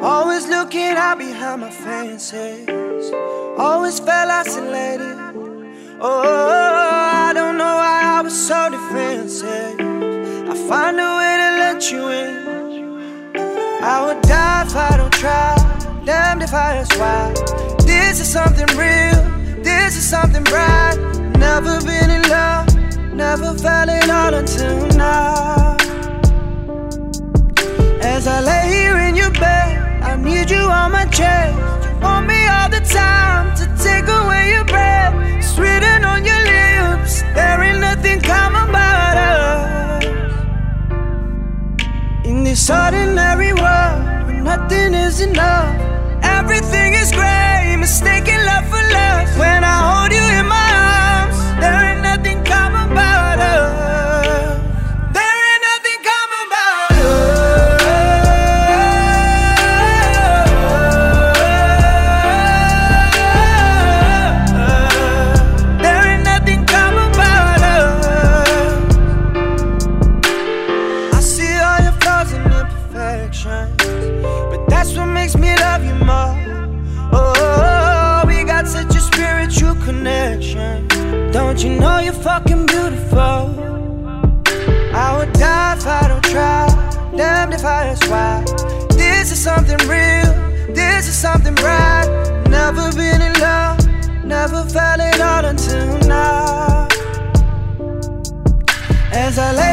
Always looking out behind my fancies. Always felt isolated. Oh, I don't know why I was so defensive. I find a way to let you in. I would die if I don't try. Damned if I ask why. This is something real. This is something bright. Ordinary world, where nothing is enough, everything is gray. Mistaken love for love. When I hold you in but that's what makes me love you more. Oh, we got such a spiritual connection. Don't you know you're fucking beautiful? I would die if I don't try. Damned if I ask why. This is something real. This is something bright. Never been in love. Never felt it all until now. As I lay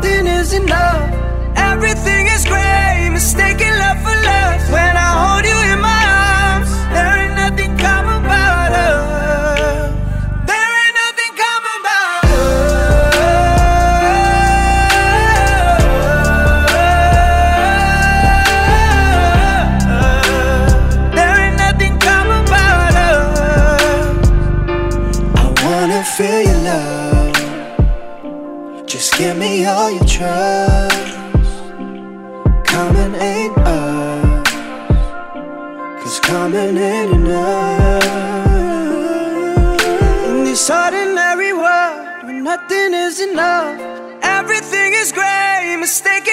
nothing is enough, everything is gray. Mistaken love for love. When I hold you all your trust Coming ain't us. Cause coming ain't enough In this ordinary world Where nothing is enough Everything is great, mistaken